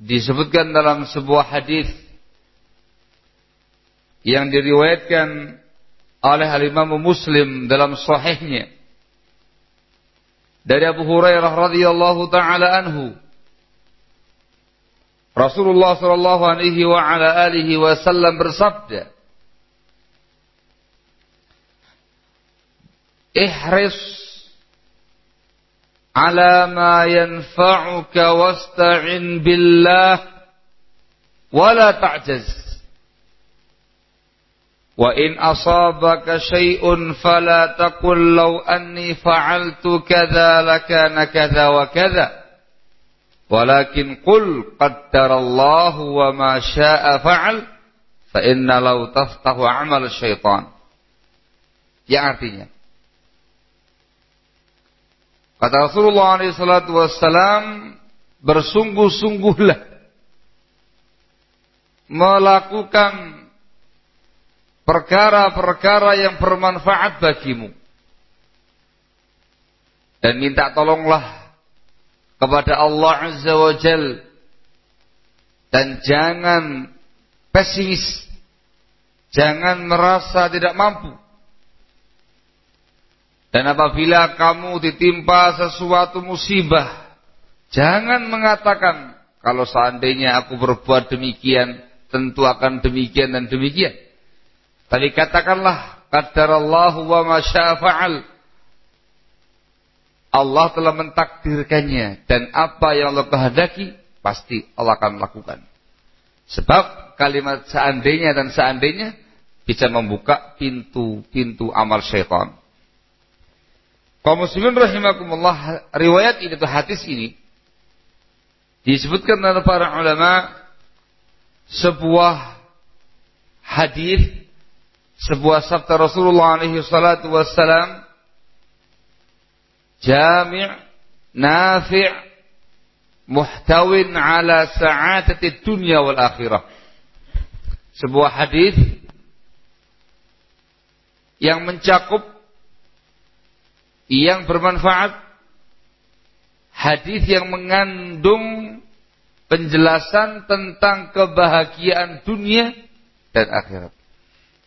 disebutkan dalam sebuah hadis yang diriwayatkan oleh Al-Imam Muslim dalam sahihnya. Dari Abu Hurairah radhiyallahu taala anhu Rasulullah sallallahu alaihi wa ala alihi wasallam bersabda Ihris على ما ينفعك واستعن بالله ولا تعجز. وإن أصابك شيء فلا تقل لو أني فعلت كذا لكان كذا وكذا. ولكن قل قدر الله وما شاء فعل فإن لو تفتح عمل الشيطان. Yang Kata Rasulullah SAW, bersungguh-sungguhlah melakukan perkara-perkara yang bermanfaat bagimu. Dan minta tolonglah kepada Allah Azza wa Jal. Dan jangan pesimis. Jangan merasa tidak mampu. Dan apabila kamu ditimpa sesuatu musibah, jangan mengatakan kalau seandainya aku berbuat demikian, tentu akan demikian dan demikian. Tapi katakanlah qadarallahu wa ma fa'al. Allah telah mentakdirkannya dan apa yang Allah kehendaki pasti Allah akan lakukan. Sebab kalimat seandainya dan seandainya bisa membuka pintu-pintu amal syaitan. Kaum muslimin rahimakumullah, riwayat ini atau hadis ini disebutkan oleh para ulama sebuah hadis sebuah sabda Rasulullah alaihi salatu wassalam jami' nafi' muhtawin ala sa'adati dunya wal akhirah. Sebuah hadis yang mencakup yang bermanfaat, hadis yang mengandung penjelasan tentang kebahagiaan dunia dan akhirat.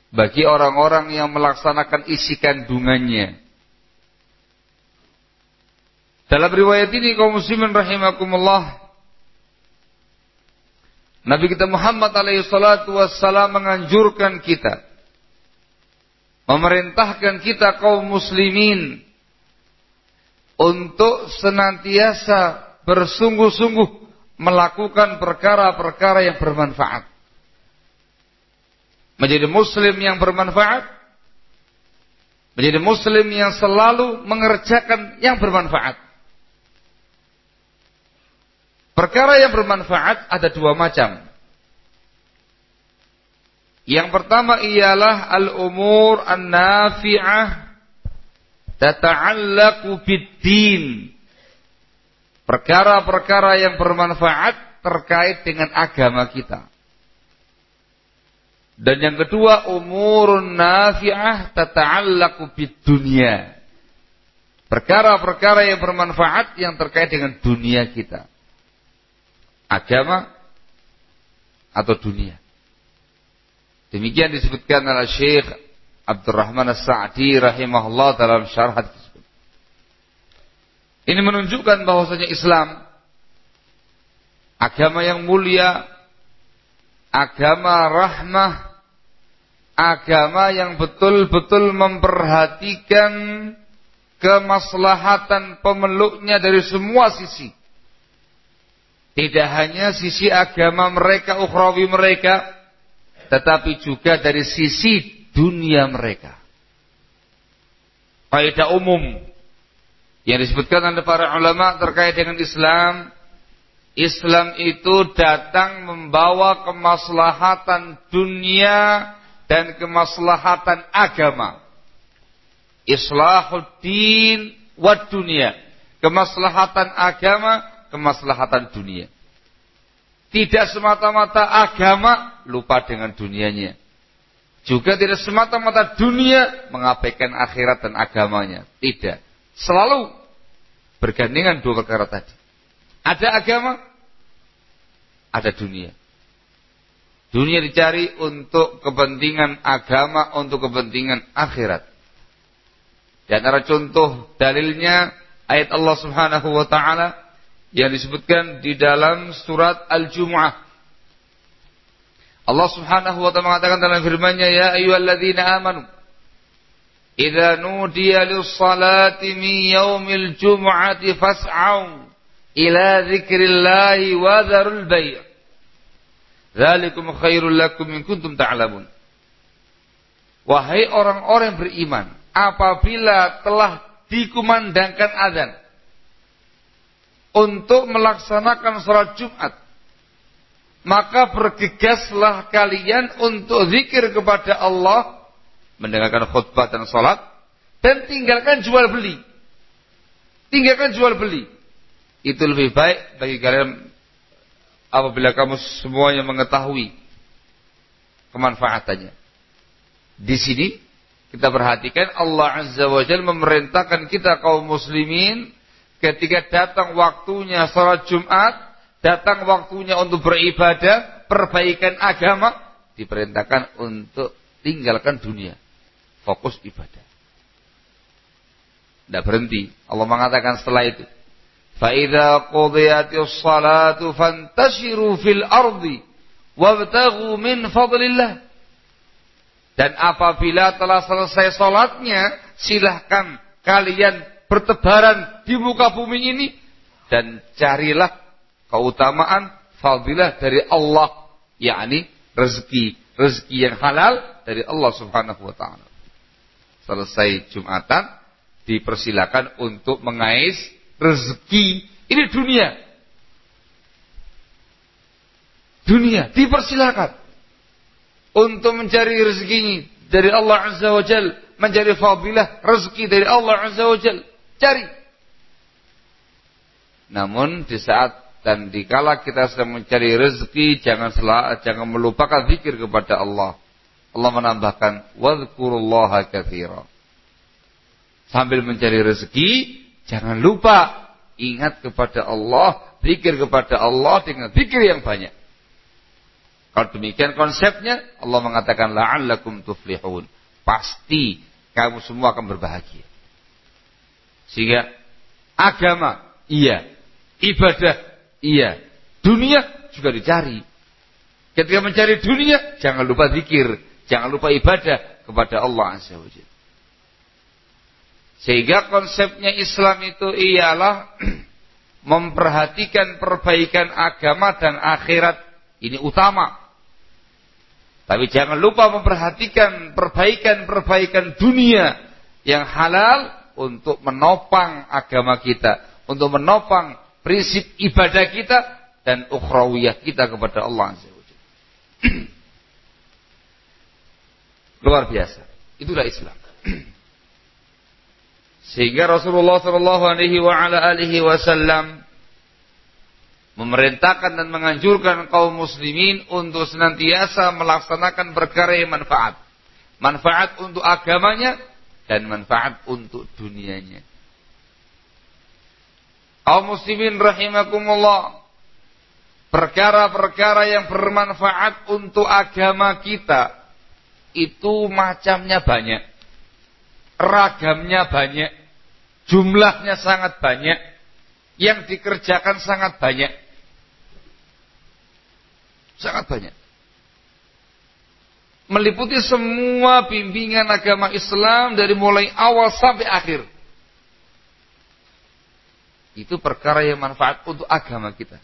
Bagi orang-orang yang melaksanakan isi kandungannya. Dalam riwayat ini kaum muslimin rahimakumullah Nabi kita Muhammad alaihi salatu wassalam menganjurkan kita memerintahkan kita kaum muslimin untuk senantiasa bersungguh-sungguh melakukan perkara-perkara yang bermanfaat. Menjadi muslim yang bermanfaat, menjadi muslim yang selalu mengerjakan yang bermanfaat. Perkara yang bermanfaat ada dua macam. Yang pertama ialah al-umur an-nafi'ah tata'allaku bid-din. Perkara-perkara yang bermanfaat terkait dengan agama kita. Dan yang kedua, umurun nafi'ah tata'allaku bid-dunya. Perkara-perkara yang bermanfaat yang terkait dengan dunia kita. Agama atau dunia. Demikian disebutkan oleh Syekh Abdurrahman As-Sa'di rahimahullah dalam syarah tersebut. Ini menunjukkan bahwasanya Islam agama yang mulia, agama rahmah, agama yang betul-betul memperhatikan kemaslahatan pemeluknya dari semua sisi. Tidak hanya sisi agama mereka, ukhrawi mereka, tetapi juga dari sisi dunia mereka. Faedah umum yang disebutkan oleh para ulama terkait dengan Islam, Islam itu datang membawa kemaslahatan dunia dan kemaslahatan agama. Islahuddin wa dunia. Kemaslahatan agama, kemaslahatan dunia. Tidak semata-mata agama lupa dengan dunianya. Juga tidak semata-mata dunia mengabaikan akhirat dan agamanya. Tidak. Selalu bergandengan dua perkara tadi. Ada agama, ada dunia. Dunia dicari untuk kepentingan agama, untuk kepentingan akhirat. Di antara contoh dalilnya ayat Allah Subhanahu wa taala yang disebutkan di dalam surat Al-Jumu'ah Allah Subhanahu wa taala mengatakan dalam firman-Nya, "Ya ayyuhalladzina amanu, idza nudiya lis-salati min yaumil jum'ati fas'au ila dzikrillahi wa dzarul bai'. Dzalikum khairul lakum in kuntum ta'lamun." Wahai orang-orang beriman, apabila telah dikumandangkan azan untuk melaksanakan salat Jumat maka bergegaslah kalian untuk zikir kepada Allah, mendengarkan khutbah dan salat, dan tinggalkan jual beli. Tinggalkan jual beli. Itu lebih baik bagi kalian apabila kamu semuanya mengetahui kemanfaatannya. Di sini kita perhatikan Allah Azza wa Jalla memerintahkan kita kaum muslimin ketika datang waktunya salat Jumat datang waktunya untuk beribadah, perbaikan agama, diperintahkan untuk tinggalkan dunia. Fokus ibadah. Tidak berhenti. Allah mengatakan setelah itu. فَإِذَا قُضِيَتِ الصَّلَاةُ فَانْتَشِرُوا فِي الْأَرْضِ وَابْتَغُوا مِنْ فَضْلِ اللَّهِ Dan apabila telah selesai sholatnya, silahkan kalian bertebaran di muka bumi ini dan carilah keutamaan fadilah dari Allah yakni rezeki rezeki yang halal dari Allah Subhanahu wa taala. Selesai Jumatan dipersilakan untuk mengais rezeki ini dunia. Dunia dipersilakan untuk mencari rezeki dari Allah Azza wa Jal, mencari fadilah rezeki dari Allah Azza wa Jal. Cari. Namun di saat dan dikala kita sedang mencari rezeki jangan salah, jangan melupakan zikir kepada Allah. Allah menambahkan wadhkurullaha katsira. Sambil mencari rezeki jangan lupa ingat kepada Allah, Zikir kepada Allah dengan zikir yang banyak. Kalau demikian konsepnya, Allah mengatakan la'allakum tuflihun. Pasti kamu semua akan berbahagia. Sehingga agama, iya. Ibadah, iya. Dunia juga dicari. Ketika mencari dunia, jangan lupa zikir. Jangan lupa ibadah kepada Allah Azza wa Sehingga konsepnya Islam itu ialah memperhatikan perbaikan agama dan akhirat. Ini utama. Tapi jangan lupa memperhatikan perbaikan-perbaikan dunia yang halal untuk menopang agama kita, untuk menopang prinsip ibadah kita dan ukhrawiyah kita kepada Allah Azza Luar biasa. Itulah Islam. Sehingga Rasulullah Shallallahu Alaihi Wasallam memerintahkan dan menganjurkan kaum muslimin untuk senantiasa melaksanakan perkara yang manfaat. Manfaat untuk agamanya dan manfaat untuk dunianya. Kaum muslimin rahimakumullah. Perkara-perkara yang bermanfaat untuk agama kita itu macamnya banyak. Ragamnya banyak. Jumlahnya sangat banyak. Yang dikerjakan sangat banyak Sangat banyak. Meliputi semua bimbingan agama Islam dari mulai awal sampai akhir. Itu perkara yang manfaat untuk agama kita.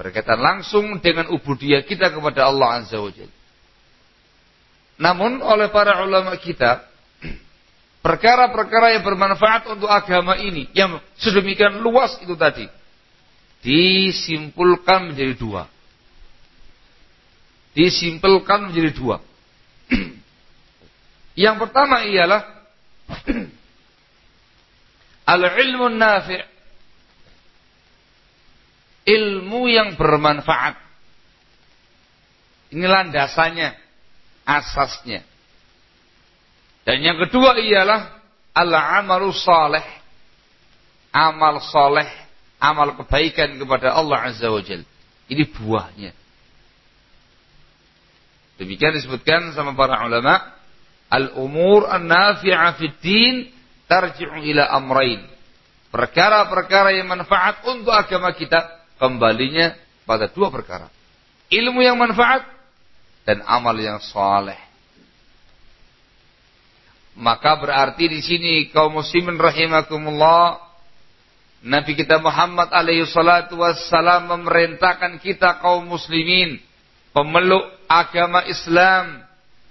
Berkaitan langsung dengan ubudiyah kita kepada Allah Azza wa Jalla. Namun oleh para ulama kita, perkara-perkara yang bermanfaat untuk agama ini, yang sedemikian luas itu tadi, disimpulkan menjadi dua disimpulkan menjadi dua. Yang pertama ialah al-ilmu nafi' ilmu yang bermanfaat. Ini landasannya, asasnya. Dan yang kedua ialah al-amalu saleh. Amal saleh, amal kebaikan kepada Allah Azza wa Jalla. Ini buahnya. Demikian disebutkan sama para ulama, al-umur an-nafi'ah fid din tarji'u ila amrain. Perkara-perkara yang manfaat untuk agama kita kembalinya pada dua perkara. Ilmu yang manfaat dan amal yang saleh. Maka berarti di sini kaum muslimin rahimakumullah Nabi kita Muhammad alaihi salatu wassalam memerintahkan kita kaum muslimin pemeluk agama Islam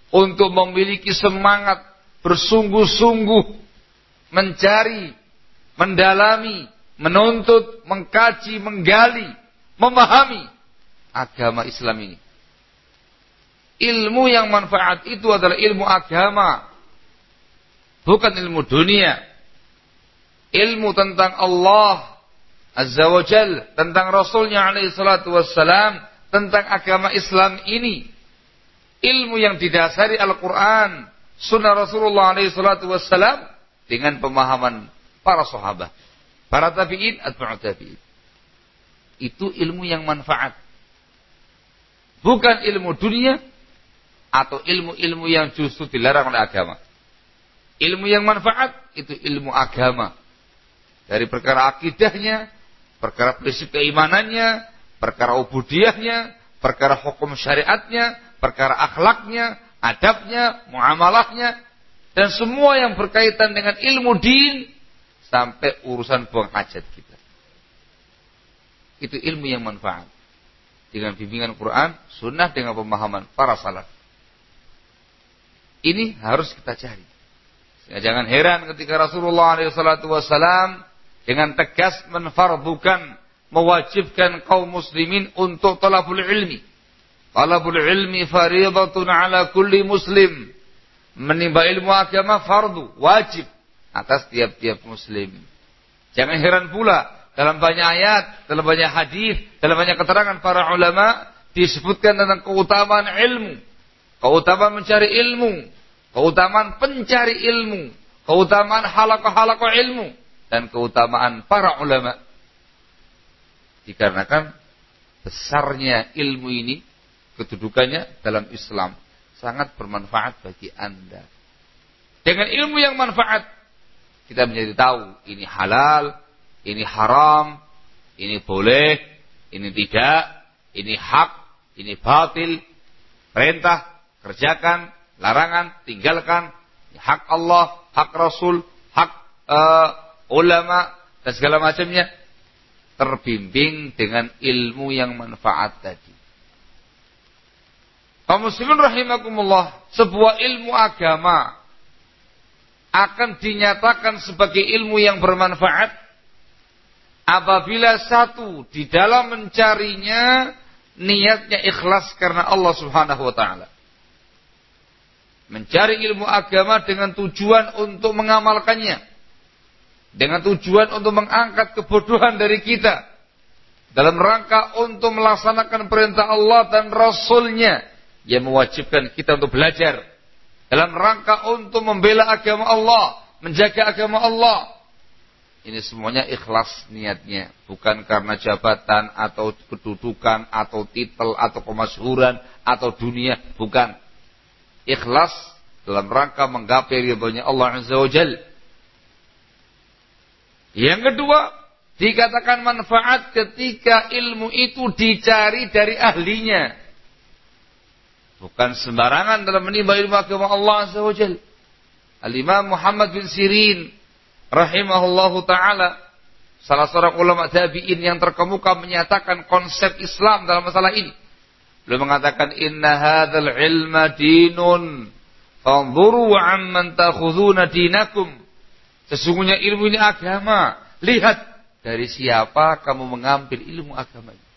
untuk memiliki semangat bersungguh-sungguh mencari, mendalami, menuntut, mengkaji, menggali, memahami agama Islam ini. Ilmu yang manfaat itu adalah ilmu agama, bukan ilmu dunia. Ilmu tentang Allah Azza wa Jal, tentang Rasulnya alaihi salatu wassalam, tentang agama Islam ini. Ilmu yang didasari Al-Quran, Sunnah Rasulullah SAW dengan pemahaman para sahabat, para tabi'in atau tabi'in. Itu ilmu yang manfaat. Bukan ilmu dunia atau ilmu-ilmu yang justru dilarang oleh agama. Ilmu yang manfaat itu ilmu agama. Dari perkara akidahnya, perkara prinsip keimanannya, perkara ubudiyahnya, perkara hukum syariatnya, perkara akhlaknya, adabnya, muamalahnya, dan semua yang berkaitan dengan ilmu din sampai urusan buang hajat kita. Itu ilmu yang manfaat. Dengan bimbingan Quran, sunnah dengan pemahaman para salaf. Ini harus kita cari. Jangan heran ketika Rasulullah SAW dengan tegas menfardukan mewajibkan kaum muslimin untuk talabul ilmi. Talabul ilmi faridatun ala kulli muslim. Menimba ilmu agama fardu, wajib atas tiap-tiap muslim. Jangan heran pula dalam banyak ayat, dalam banyak hadis, dalam banyak keterangan para ulama disebutkan tentang keutamaan ilmu, keutamaan mencari ilmu, keutamaan pencari ilmu, keutamaan halaqah-halaqah ilmu. Dan keutamaan para ulama. Dikarenakan besarnya ilmu ini, kedudukannya dalam Islam sangat bermanfaat bagi Anda. Dengan ilmu yang manfaat, kita menjadi tahu ini halal, ini haram, ini boleh, ini tidak, ini hak, ini batil, perintah, kerjakan, larangan, tinggalkan, hak Allah, hak Rasul, hak uh, ulama dan segala macamnya. Terbimbing dengan ilmu yang manfaat tadi. Kaum muslimin rahimakumullah, sebuah ilmu agama akan dinyatakan sebagai ilmu yang bermanfaat apabila satu di dalam mencarinya niatnya ikhlas karena Allah Subhanahu wa taala. Mencari ilmu agama dengan tujuan untuk mengamalkannya. Dengan tujuan untuk mengangkat kebodohan dari kita. Dalam rangka untuk melaksanakan perintah Allah dan Rasulnya. Yang mewajibkan kita untuk belajar. Dalam rangka untuk membela agama Allah. Menjaga agama Allah. Ini semuanya ikhlas niatnya. Bukan karena jabatan atau kedudukan atau titel atau kemasyhuran atau dunia. Bukan. Ikhlas dalam rangka menggapai ridhonya Allah Azza wa Jalla yang kedua, dikatakan manfaat ketika ilmu itu dicari dari ahlinya. Bukan sembarangan dalam menimba ilmu agama Allah Azza wa Al-Imam Muhammad bin Sirin rahimahullahu taala salah seorang ulama tabi'in yang terkemuka menyatakan konsep Islam dalam masalah ini. Beliau mengatakan inna hadzal ilma dinun fanzuru amman takhuduna dinakum Sesungguhnya ilmu ini agama. Lihat dari siapa kamu mengambil ilmu agama ini.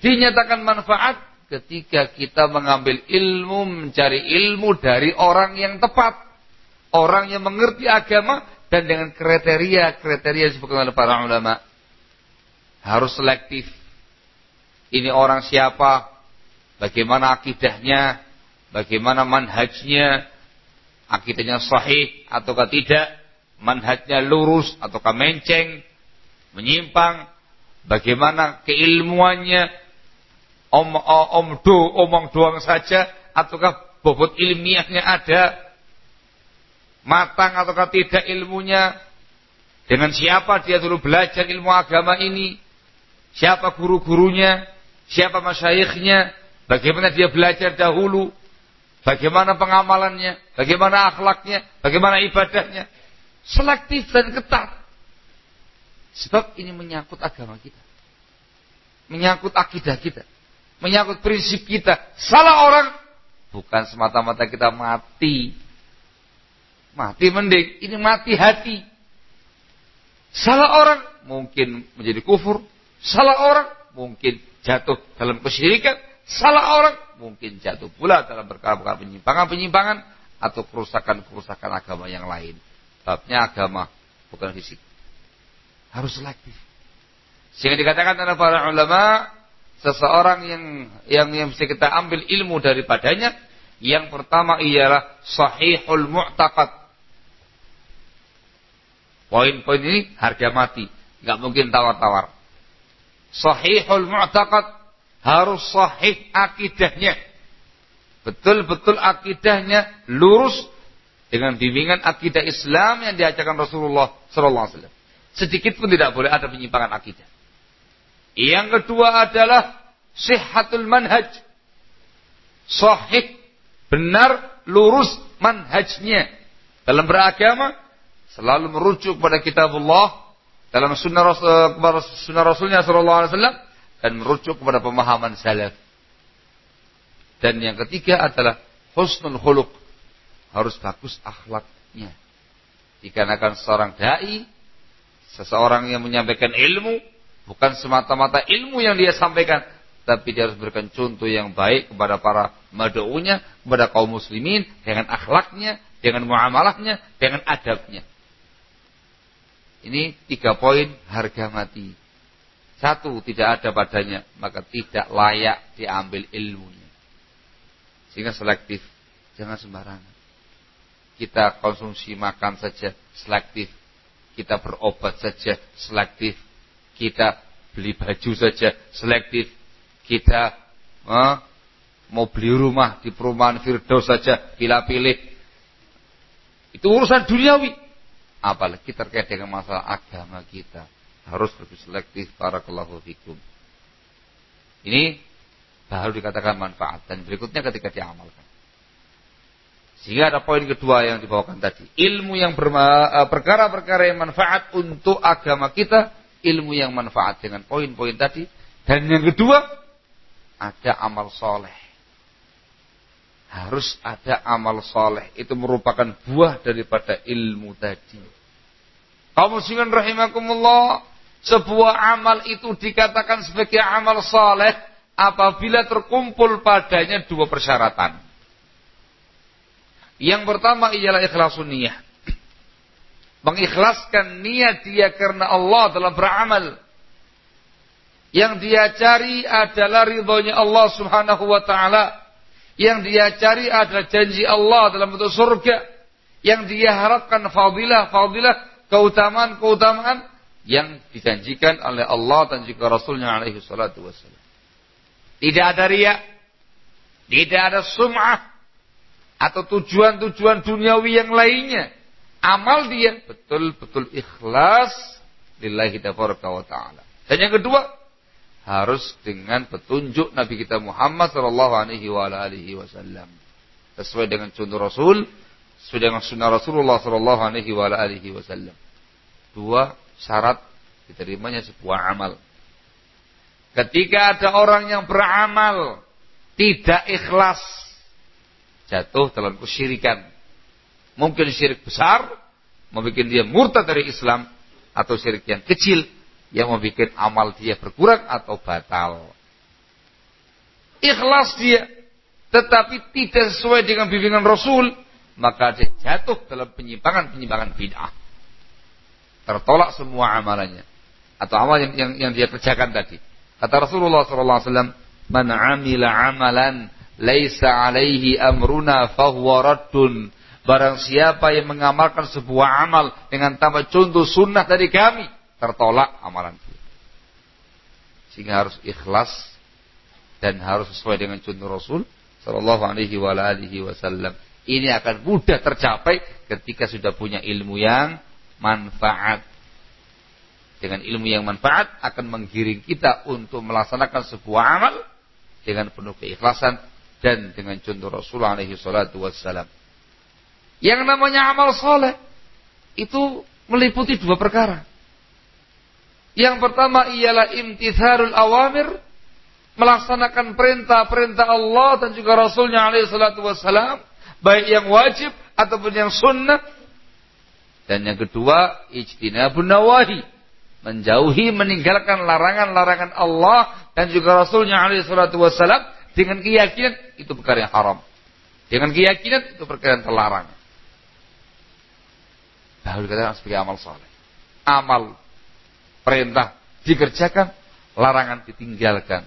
Dinyatakan manfaat ketika kita mengambil ilmu, mencari ilmu dari orang yang tepat. Orang yang mengerti agama dan dengan kriteria-kriteria disebutkan oleh para ulama. Harus selektif. Ini orang siapa, bagaimana akidahnya, bagaimana manhajnya, akidahnya sahih ataukah tidak, manhajnya lurus ataukah menceng, menyimpang, bagaimana keilmuannya, om, om do, omong doang saja, ataukah bobot ilmiahnya ada, matang ataukah tidak ilmunya, dengan siapa dia dulu belajar ilmu agama ini, siapa guru-gurunya, siapa masyayikhnya, bagaimana dia belajar dahulu, Bagaimana pengamalannya, bagaimana akhlaknya, bagaimana ibadahnya. Selektif dan ketat. Sebab ini menyangkut agama kita. Menyangkut akidah kita. Menyangkut prinsip kita. Salah orang, bukan semata-mata kita mati. Mati mending, ini mati hati. Salah orang mungkin menjadi kufur. Salah orang mungkin jatuh dalam kesyirikan. Salah orang mungkin jatuh pula dalam perkara-perkara penyimpangan-penyimpangan atau kerusakan-kerusakan agama yang lain. Babnya agama, bukan fisik. Harus selektif. Sehingga dikatakan oleh para ulama, seseorang yang yang yang bisa kita ambil ilmu daripadanya, yang pertama ialah sahihul mu'taqad. Poin-poin ini harga mati, nggak mungkin tawar-tawar. Sahihul mu'taqad harus sahih akidahnya. Betul-betul akidahnya lurus dengan bimbingan akidah Islam yang diajarkan Rasulullah sallallahu alaihi wasallam. Sedikit pun tidak boleh ada penyimpangan akidah. Yang kedua adalah sihhatul manhaj. Sahih, benar, lurus manhajnya. Dalam beragama selalu merujuk kepada kitabullah dalam sunnah, Rasul, sunnah Rasulnya sallallahu alaihi dan merujuk kepada pemahaman salaf. Dan yang ketiga adalah husnul khuluq. Harus bagus akhlaknya. Dikarenakan seorang dai, seseorang yang menyampaikan ilmu, bukan semata-mata ilmu yang dia sampaikan, tapi dia harus berikan contoh yang baik kepada para mad'unya, kepada kaum muslimin dengan akhlaknya, dengan muamalahnya, dengan adabnya. Ini tiga poin harga mati. Satu tidak ada padanya, maka tidak layak diambil ilmunya. Sehingga selektif, jangan sembarangan. Kita konsumsi makan saja selektif. Kita berobat saja selektif. Kita beli baju saja selektif, kita eh, mau beli rumah di perumahan Firdaus saja pilih-pilih. Itu urusan duniawi. Apalagi terkait dengan masalah agama kita. Harus lebih selektif para fikum. Ini baru dikatakan manfaat. Dan berikutnya ketika diamalkan. Sehingga ada poin kedua yang dibawakan tadi. Ilmu yang eh, perkara-perkara yang manfaat untuk agama kita. Ilmu yang manfaat dengan poin-poin tadi. Dan yang kedua, ada amal soleh. Harus ada amal soleh. Itu merupakan buah daripada ilmu tadi. Kaum muslimin rahimakumullah. Sebuah amal itu dikatakan sebagai amal soleh apabila terkumpul padanya dua persyaratan. Yang pertama ialah ikhlasun niyah. Mengikhlaskan niat dia karena Allah dalam beramal. Yang dia cari adalah ridhonya Allah subhanahu wa ta'ala. Yang dia cari adalah janji Allah dalam bentuk surga. Yang dia harapkan fadilah, fadilah, keutamaan, keutamaan yang dijanjikan oleh Allah dan juga Rasulnya alaihi salatu wassalam. Tidak ada riak. Tidak ada sum'ah atau tujuan-tujuan duniawi yang lainnya. Amal dia betul-betul ikhlas lillahi tabaraka wa ta'ala. Dan yang kedua, harus dengan petunjuk Nabi kita Muhammad sallallahu alaihi wa alihi wasallam. Sesuai dengan contoh Rasul, sesuai dengan sunnah Rasulullah sallallahu alaihi wa alihi wasallam. Dua syarat diterimanya sebuah amal. Ketika ada orang yang beramal tidak ikhlas jatuh dalam kesyirikan. Mungkin syirik besar, membuat dia murtad dari Islam, atau syirik yang kecil, yang membuat amal dia berkurang atau batal. Ikhlas dia, tetapi tidak sesuai dengan bimbingan Rasul, maka dia jatuh dalam penyimpangan-penyimpangan bid'ah. Tertolak semua amalannya. Atau amal yang, yang, yang dia kerjakan tadi. Kata Rasulullah SAW, Man amila amalan laisa alaihi amruna fahuwa raddun. Barang siapa yang mengamalkan sebuah amal dengan tanpa contoh sunnah dari kami, tertolak amalan itu. Sehingga harus ikhlas dan harus sesuai dengan contoh Rasul sallallahu alaihi wa alihi wasallam. Ini akan mudah tercapai ketika sudah punya ilmu yang manfaat. Dengan ilmu yang manfaat akan menggiring kita untuk melaksanakan sebuah amal dengan penuh keikhlasan dan dengan contoh Rasulullah alaihi salatu wassalam. Yang namanya amal soleh itu meliputi dua perkara. Yang pertama ialah imtitharul awamir, melaksanakan perintah-perintah Allah dan juga Rasulnya alaihi salatu wassalam, baik yang wajib ataupun yang sunnah. Dan yang kedua, ijtinabun nawahi, menjauhi meninggalkan larangan-larangan Allah dan juga Rasulnya alaihi salatu wassalam dengan keyakinan itu perkara yang haram. Dengan keyakinan itu perkara yang terlarang. Baru dikatakan sebagai amal soleh. Amal perintah dikerjakan, larangan ditinggalkan.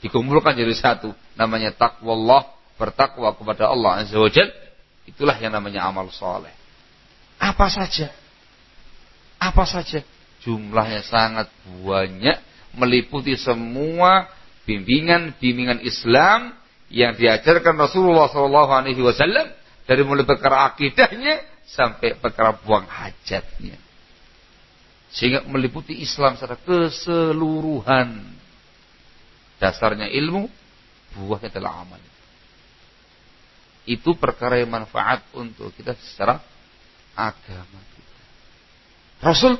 Dikumpulkan jadi satu. Namanya takwa Allah, bertakwa kepada Allah Azza wa. Itulah yang namanya amal soleh. Apa saja. Apa saja. Jumlahnya sangat banyak. Meliputi semua bimbingan-bimbingan Islam yang diajarkan Rasulullah Wasallam dari mulai perkara akidahnya sampai perkara buang hajatnya, sehingga meliputi Islam secara keseluruhan. Dasarnya ilmu, buahnya adalah amal. Itu perkara yang manfaat untuk kita secara agama kita. Rasul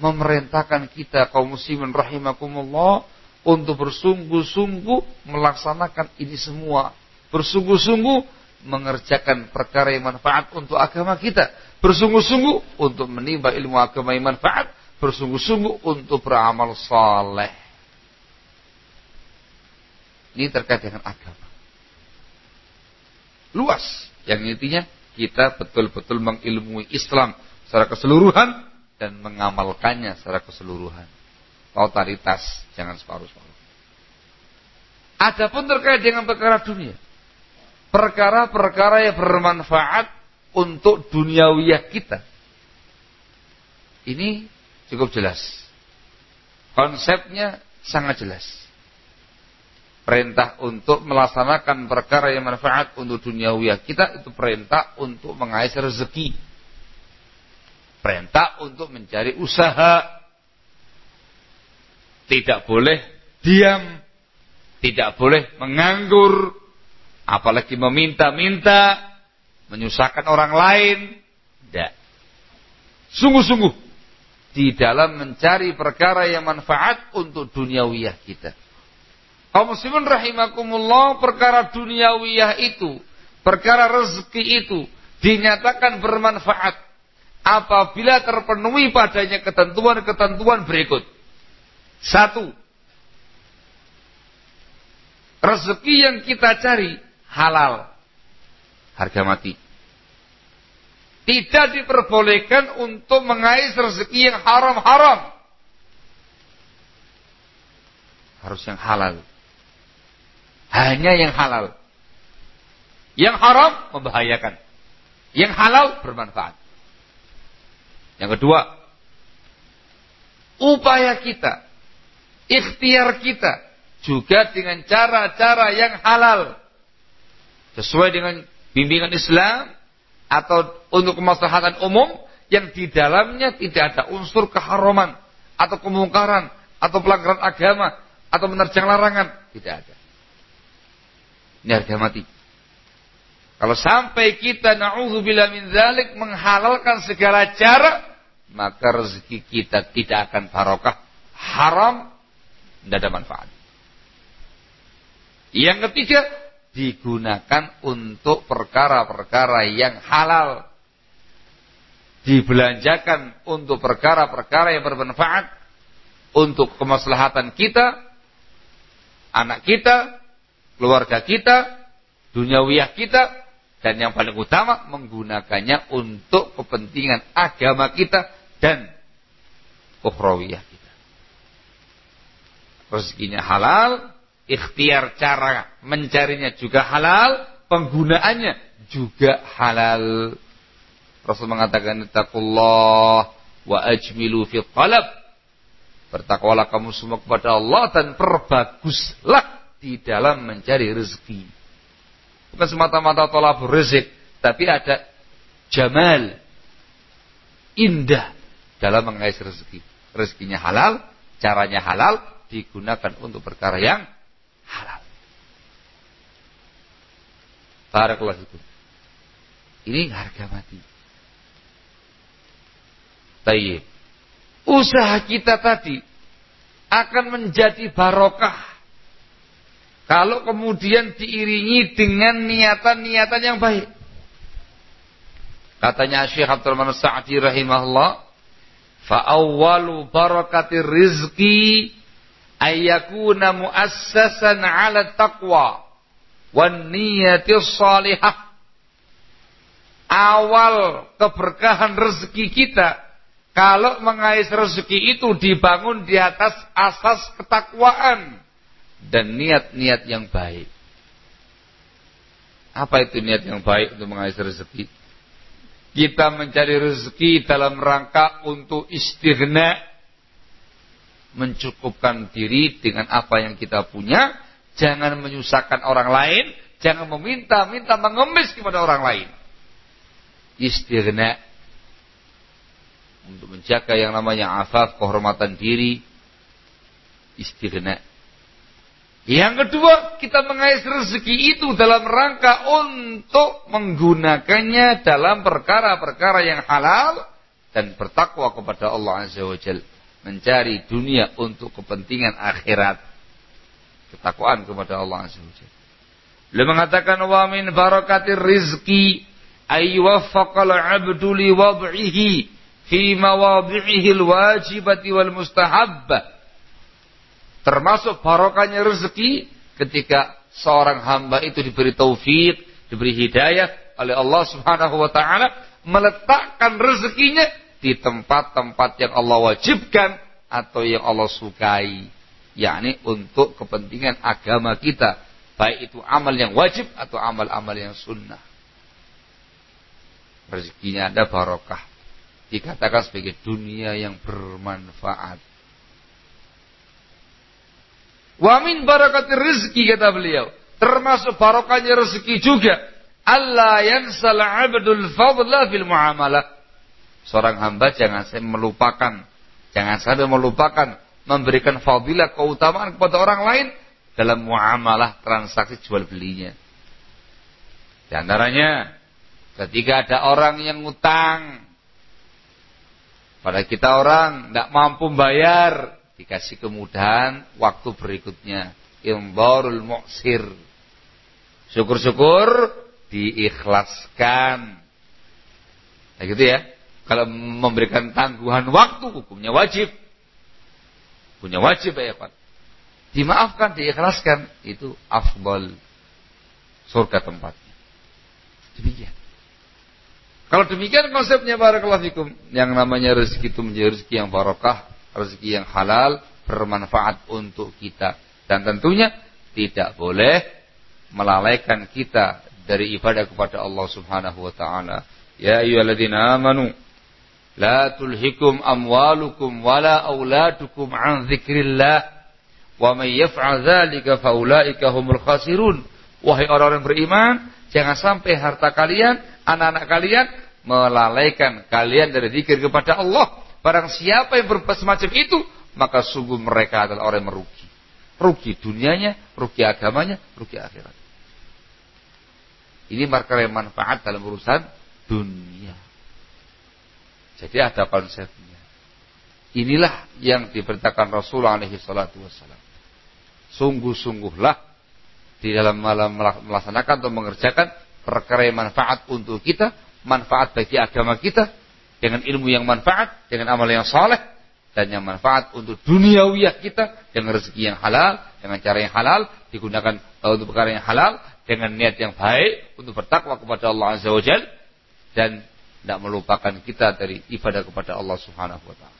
memerintahkan kita kaum muslimin rahimakumullah untuk bersungguh-sungguh melaksanakan ini semua. Bersungguh-sungguh mengerjakan perkara yang manfaat untuk agama kita. Bersungguh-sungguh untuk menimba ilmu agama yang manfaat. Bersungguh-sungguh untuk beramal saleh. Ini terkait dengan agama. Luas. Yang intinya kita betul-betul mengilmui Islam secara keseluruhan dan mengamalkannya secara keseluruhan totalitas, jangan separuh-separuh. Adapun terkait dengan perkara dunia, perkara-perkara yang bermanfaat untuk duniawiyah kita. Ini cukup jelas. Konsepnya sangat jelas. Perintah untuk melaksanakan perkara yang manfaat untuk duniawiya kita itu perintah untuk mengais rezeki. Perintah untuk mencari usaha. Tidak boleh diam. Tidak boleh menganggur. Apalagi meminta-minta. Menyusahkan orang lain. Tidak. Sungguh-sungguh. Di dalam mencari perkara yang manfaat untuk duniawiyah kita. Kaum muslimin rahimakumullah perkara duniawiyah itu, perkara rezeki itu dinyatakan bermanfaat apabila terpenuhi padanya ketentuan-ketentuan berikut. Satu, rezeki yang kita cari halal, harga mati. Tidak diperbolehkan untuk mengais rezeki yang haram-haram. Harus yang halal. Hanya yang halal. Yang haram membahayakan. Yang halal bermanfaat. Yang kedua, upaya kita, ikhtiar kita juga dengan cara-cara yang halal. Sesuai dengan bimbingan Islam atau untuk kemaslahatan umum yang di dalamnya tidak ada unsur keharaman atau kemungkaran atau pelanggaran agama atau menerjang larangan, tidak ada. Ini harga mati. Kalau sampai kita na'udzubillah min zalik menghalalkan segala cara, maka rezeki kita tidak akan barokah, haram, tidak ada manfaat. Yang ketiga, digunakan untuk perkara-perkara yang halal. Dibelanjakan untuk perkara-perkara yang bermanfaat untuk kemaslahatan kita, anak kita, keluarga kita, duniawiyah kita, dan yang paling utama menggunakannya untuk kepentingan agama kita dan ukhrawiyah kita. Rezekinya halal, ikhtiar cara mencarinya juga halal, penggunaannya juga halal. Rasul mengatakan taqullah wa ajmilu fi talab. Bertakwalah kamu semua kepada Allah dan perbaguslah di dalam mencari rezeki. Bukan semata-mata tolak rezeki, tapi ada jamal, indah dalam mengais rezeki. Rezekinya halal, caranya halal, digunakan untuk perkara yang halal. Barakallahu itu. Ini harga mati. Tayyib. Usaha kita tadi akan menjadi barokah kalau kemudian diiringi dengan niatan-niatan yang baik. Katanya Syekh Abdul Manan Sa'di rahimahullah, fa awwalu barakatir rizqi ayyakuna muassasan 'ala taqwa wan niyati salihah. Awal keberkahan rezeki kita kalau mengais rezeki itu dibangun di atas asas ketakwaan dan niat-niat yang baik. Apa itu niat yang baik untuk mengais rezeki? Kita mencari rezeki dalam rangka untuk istighna, mencukupkan diri dengan apa yang kita punya, jangan menyusahkan orang lain, jangan meminta-minta mengemis kepada orang lain. Istighna untuk menjaga yang namanya afaf, kehormatan diri, istighna yang kedua, kita mengais rezeki itu dalam rangka untuk menggunakannya dalam perkara-perkara yang halal dan bertakwa kepada Allah Azza wa Jal. Mencari dunia untuk kepentingan akhirat. Ketakwaan kepada Allah Azza wa Jal. Beliau mengatakan wa min barakatir rizki aywaffaqal abdu li wad'ihi fi mawadhi'ihi al-wajibati wal mustahabbah Termasuk barokahnya rezeki ketika seorang hamba itu diberi taufik, diberi hidayah oleh Allah Subhanahu wa taala meletakkan rezekinya di tempat-tempat yang Allah wajibkan atau yang Allah sukai, yakni untuk kepentingan agama kita, baik itu amal yang wajib atau amal-amal yang sunnah. Rezekinya ada barokah. Dikatakan sebagai dunia yang bermanfaat Wa min barakatir rizki kata beliau. Termasuk barokahnya rezeki juga. Allah yansal abdul fadla fil muamalah. Seorang hamba jangan sampai melupakan. Jangan sampai melupakan memberikan fadilah keutamaan kepada orang lain dalam muamalah transaksi jual belinya. Di antaranya ketika ada orang yang ngutang pada kita orang tidak mampu bayar dikasih kemudahan waktu berikutnya imbarul mu'sir syukur-syukur diikhlaskan nah gitu ya kalau memberikan tangguhan waktu hukumnya wajib punya wajib ya Pak dimaafkan diikhlaskan itu afdal surga tempatnya Demikian. Kalau demikian konsepnya barakallahu fikum, yang namanya rezeki itu menjadi rezeki yang barokah, rezeki yang halal, bermanfaat untuk kita. Dan tentunya tidak boleh melalaikan kita dari ibadah kepada Allah Subhanahu wa taala. Ya ayyuhalladzina amanu la tulhikum amwalukum wala auladukum an dzikrillah wa may yaf'al dzalika faulaika humul khasirun. Wahai orang-orang beriman, Jangan sampai harta kalian, anak-anak kalian melalaikan kalian dari zikir kepada Allah. Barang siapa yang berbuat semacam itu, maka sungguh mereka adalah orang yang merugi. Rugi dunianya, rugi agamanya, rugi akhirat. Ini markah manfaat dalam urusan dunia. Jadi ada konsepnya. Inilah yang diperintahkan Rasulullah wassalam. Sungguh-sungguhlah di dalam melaksanakan atau mengerjakan perkara yang manfaat untuk kita, manfaat bagi agama kita, dengan ilmu yang manfaat, dengan amal yang saleh, dan yang manfaat untuk duniawiyah kita, dengan rezeki yang halal, dengan cara yang halal, digunakan uh, untuk perkara yang halal, dengan niat yang baik, untuk bertakwa kepada Allah Azza wa Jal, dan tidak melupakan kita dari ibadah kepada Allah Subhanahu wa taala.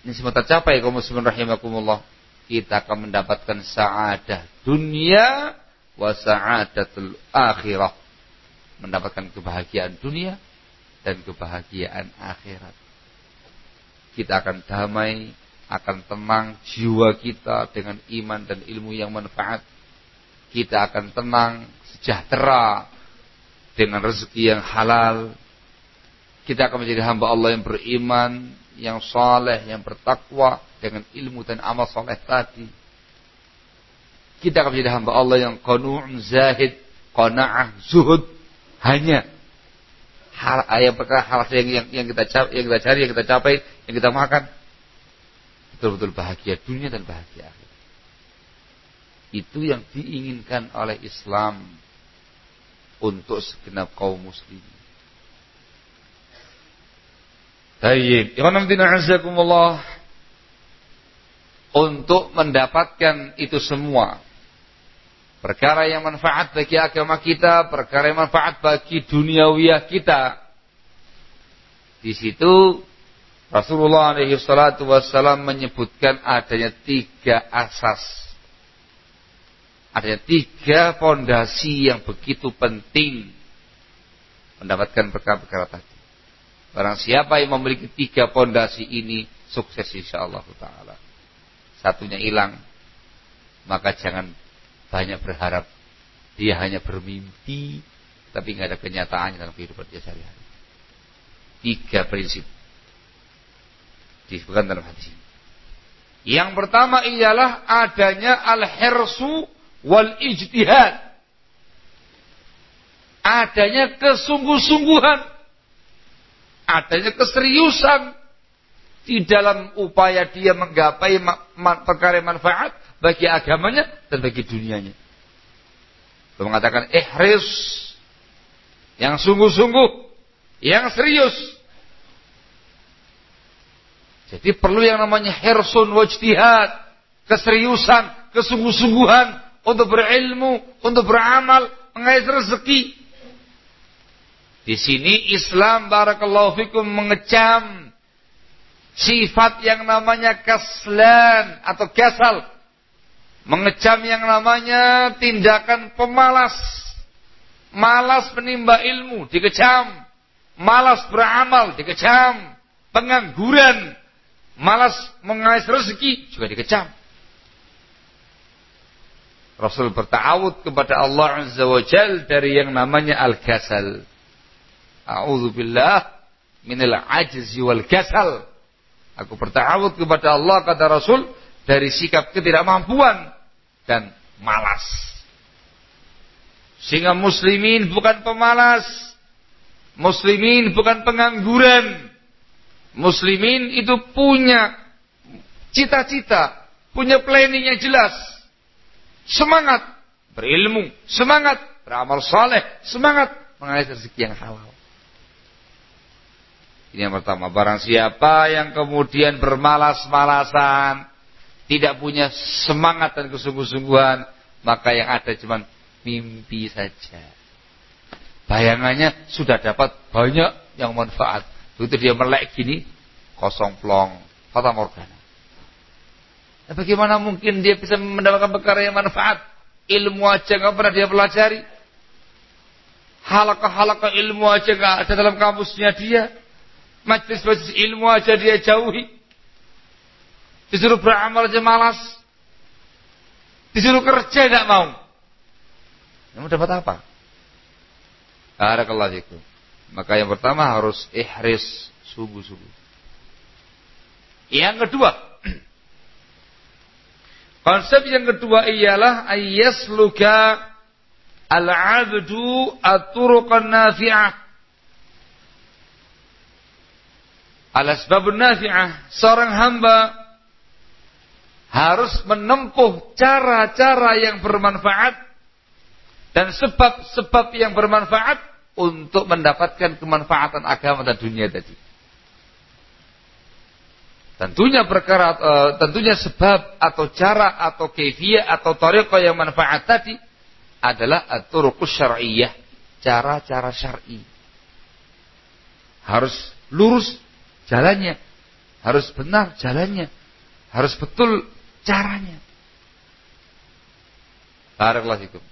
Ini semua tercapai kaum muslimin rahimakumullah kita akan mendapatkan sa'adah dunia wa sa'adatul akhirah. Mendapatkan kebahagiaan dunia dan kebahagiaan akhirat. Kita akan damai, akan tenang jiwa kita dengan iman dan ilmu yang manfaat. Kita akan tenang, sejahtera dengan rezeki yang halal. Kita akan menjadi hamba Allah yang beriman, yang saleh, yang bertakwa, dengan ilmu dan amal soleh tadi. Kita akan menjadi hamba Allah yang qanu' zahid, qanaah, zuhud hanya hal yang perkara hal yang, yang, yang kita cari, yang kita cari, yang kita capai, yang kita makan betul-betul bahagia dunia dan bahagia akhir. Itu yang diinginkan oleh Islam untuk segenap kaum muslimin. Baik, ikhwan azakumullah untuk mendapatkan itu semua. Perkara yang manfaat bagi agama kita, perkara yang manfaat bagi duniawiyah kita. Di situ Rasulullah alaihi wassalam menyebutkan adanya tiga asas. Adanya tiga fondasi yang begitu penting mendapatkan perkara-perkara tadi. Barang siapa yang memiliki tiga fondasi ini sukses insyaallah taala satunya hilang, maka jangan banyak berharap. Dia hanya bermimpi, tapi nggak ada kenyataannya dalam kehidupan dia sehari-hari. Tiga prinsip disebutkan dalam hadis. Yang pertama ialah adanya al-hirsu wal ijtihad. Adanya kesungguh-sungguhan. Adanya keseriusan di dalam upaya dia menggapai perkara manfaat bagi agamanya dan bagi dunianya. Dia mengatakan ihris yang sungguh-sungguh, yang serius. Jadi perlu yang namanya hirsun wajtihad, keseriusan, kesungguh-sungguhan untuk berilmu, untuk beramal, mengais rezeki. Di sini Islam barakallahu fikum mengecam sifat yang namanya kaslan atau kasal. Mengecam yang namanya tindakan pemalas. Malas menimba ilmu, dikecam. Malas beramal, dikecam. Pengangguran. malas mengais rezeki juga dikecam. Rasul bertawud kepada Allah Azza wa Jal dari yang namanya al-kasal. A'udzubillah minal ajzi wal kasal. Aku bertawud kepada Allah kata Rasul dari sikap ketidakmampuan dan malas. Sehingga muslimin bukan pemalas. Muslimin bukan pengangguran. Muslimin itu punya cita-cita, punya planning yang jelas. Semangat berilmu, semangat beramal saleh, semangat mengalir rezeki yang halal. Ini yang pertama. Barang siapa yang kemudian bermalas-malasan, tidak punya semangat dan kesungguh-sungguhan, maka yang ada cuma mimpi saja. Bayangannya sudah dapat banyak yang manfaat. Begitu dia melek gini, kosong plong, fata morgana. Bagaimana mungkin dia bisa mendapatkan perkara yang manfaat? Ilmu aja nggak pernah dia pelajari. Halakah-halakah ilmu aja nggak ada dalam kamusnya dia. Majlis-majlis ilmu aja dia jauhi. Disuruh beramal aja malas. Disuruh kerja tidak mau. Kamu dapat apa? Barakallahu itu. Maka yang pertama harus ihris sungguh-sungguh. Yang kedua, konsep yang kedua ialah ayyasluka al-'abdu at-turuqan nafi'ah. Al-asbabun nafi'ah. Seorang hamba harus menempuh cara-cara yang bermanfaat dan sebab-sebab yang bermanfaat untuk mendapatkan kemanfaatan agama dan dunia tadi. Tentunya perkara e, tentunya sebab atau cara atau kefiah atau tariqah yang manfaat tadi adalah turuqus syar'iyyah, cara-cara syar'i. Harus lurus jalannya, harus benar jalannya, harus betul caranya. Barakallahu fikum.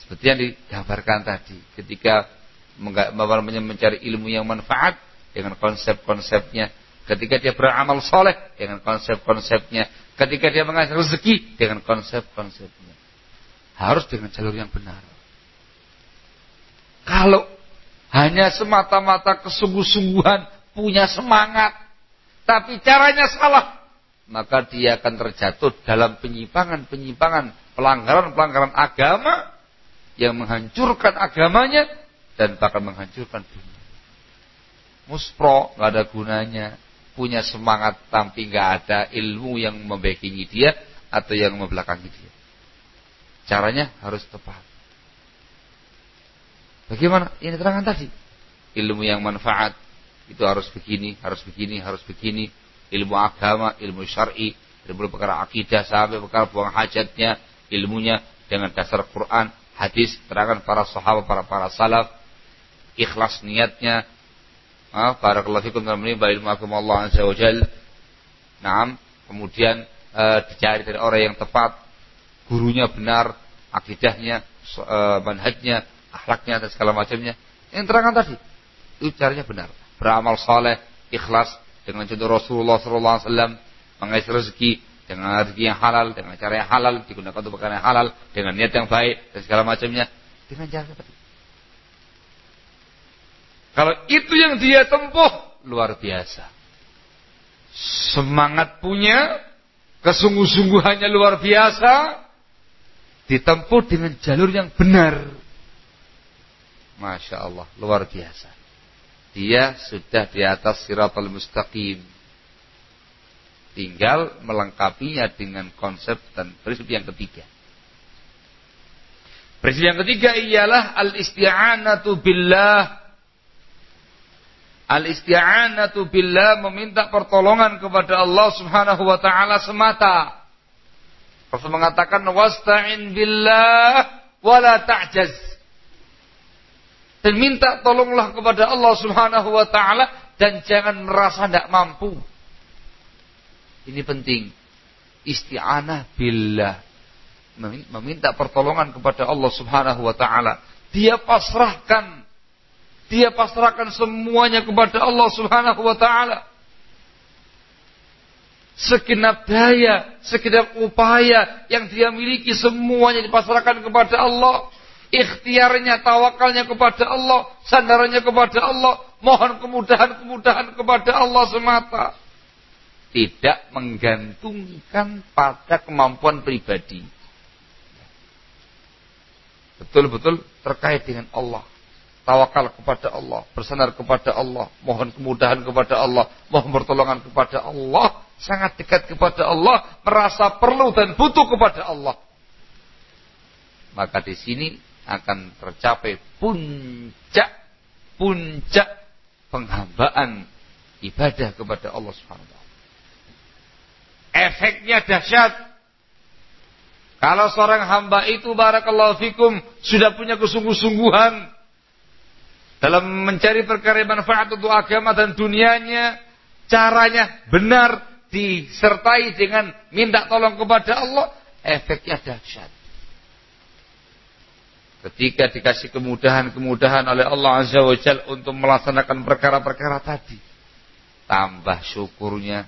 Seperti yang digambarkan tadi ketika mencari ilmu yang manfaat dengan konsep-konsepnya. Ketika dia beramal soleh dengan konsep-konsepnya. Ketika dia mengasih rezeki dengan konsep-konsepnya. Harus dengan jalur yang benar. Kalau hanya semata-mata kesungguh-sungguhan punya semangat. Tapi caranya salah maka dia akan terjatuh dalam penyimpangan-penyimpangan, pelanggaran-pelanggaran agama yang menghancurkan agamanya dan bahkan menghancurkan dunia. Muspro nggak ada gunanya, punya semangat tapi nggak ada ilmu yang membackingi dia atau yang membelakangi dia. Caranya harus tepat. Bagaimana? Ini terangkan tadi. Ilmu yang manfaat itu harus begini, harus begini, harus begini ilmu agama, ilmu syar'i, ilmu perkara akidah sampai perkara buang hajatnya, ilmunya dengan dasar Quran, hadis, terangan para sahabat, para para salaf, ikhlas niatnya, ah, para fikum ilmu agama Allah Azza wa Jal. Naam, kemudian uh, dicari dari orang yang tepat, gurunya benar, akidahnya, uh, manhajnya, akhlaknya dan segala macamnya. Yang terangkan tadi, itu caranya benar. Beramal saleh, ikhlas, dengan contoh Rasulullah SAW mengais rezeki dengan rezeki yang halal, dengan cara yang halal, digunakan untuk perkara yang halal, dengan niat yang baik dan segala macamnya, dengan cara seperti. Kalau itu yang dia tempuh, luar biasa. Semangat punya, kesungguh-sungguhannya luar biasa, ditempuh dengan jalur yang benar. Masya Allah, luar biasa dia sudah di atas siratul mustaqim. Tinggal melengkapinya dengan konsep dan prinsip yang ketiga. Prinsip yang ketiga ialah al-isti'anatu billah. Al-isti'anatu billah meminta pertolongan kepada Allah Subhanahu wa taala semata. Rasul mengatakan wasta'in billah wala ta'jaz dan minta tolonglah kepada Allah Subhanahu wa taala dan jangan merasa tidak mampu. Ini penting. Isti'anah billah. Meminta pertolongan kepada Allah Subhanahu wa taala. Dia pasrahkan dia pasrahkan semuanya kepada Allah Subhanahu wa taala. segenap daya, segenap upaya yang dia miliki semuanya dipasrahkan kepada Allah. Ikhtiarnya, tawakalnya kepada Allah, sandarannya kepada Allah, mohon kemudahan-kemudahan kepada Allah semata. Tidak menggantungkan pada kemampuan pribadi. Betul-betul terkait dengan Allah tawakal kepada Allah, bersandar kepada Allah, mohon kemudahan kepada Allah, mohon pertolongan kepada Allah, sangat dekat kepada Allah, merasa perlu dan butuh kepada Allah. Maka di sini akan tercapai puncak puncak penghambaan ibadah kepada Allah Subhanahu wa Efeknya dahsyat. Kalau seorang hamba itu barakallahu fikum sudah punya kesungguh-sungguhan dalam mencari perkara manfaat untuk agama dan dunianya, caranya benar disertai dengan minta tolong kepada Allah, efeknya dahsyat. Ketika dikasih kemudahan-kemudahan oleh Allah Azza wa Jal untuk melaksanakan perkara-perkara tadi, tambah syukurnya,